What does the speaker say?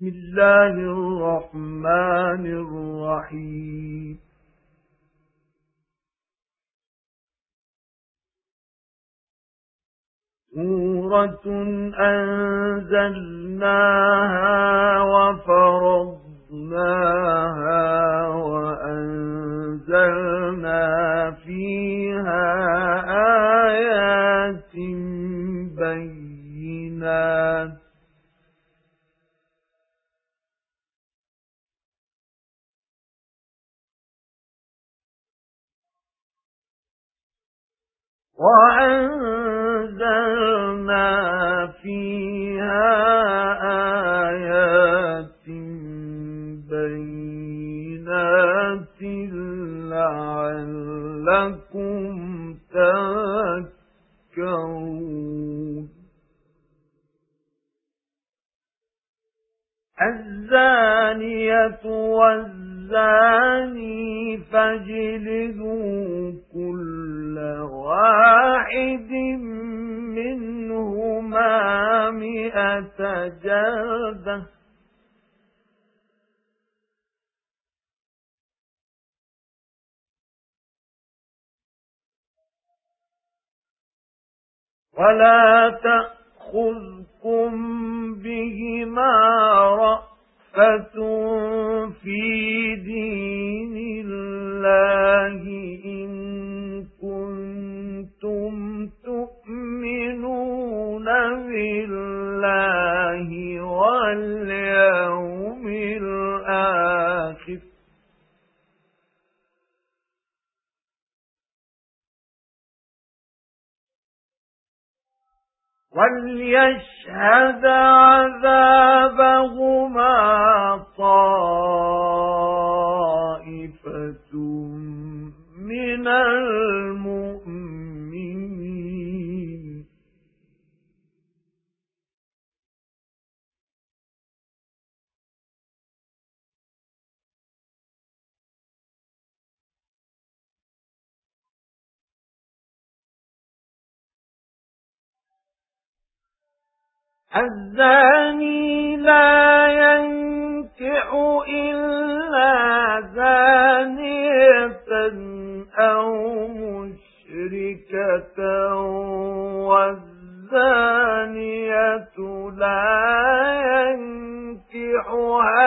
بسم الله الرحمن الرحيم. سورة أنزلناها وفرضناها وأنزلنا فيها آيات بينات. لَعَلَّكُمْ تَذَكَّرُونَ. الزَّانِيَةُ وَالزَّانِي فَاجْلِدُوا كُلَّ واحد منهما مئة جلدة. ولا تأخذكم بهما رأفة في دين الله إن كنتم تؤمنون بالله واليوم الآخر وليشهد عذابهما الزاني لا ينكح إلا زانية أو مشركة والزانية لا ينكحها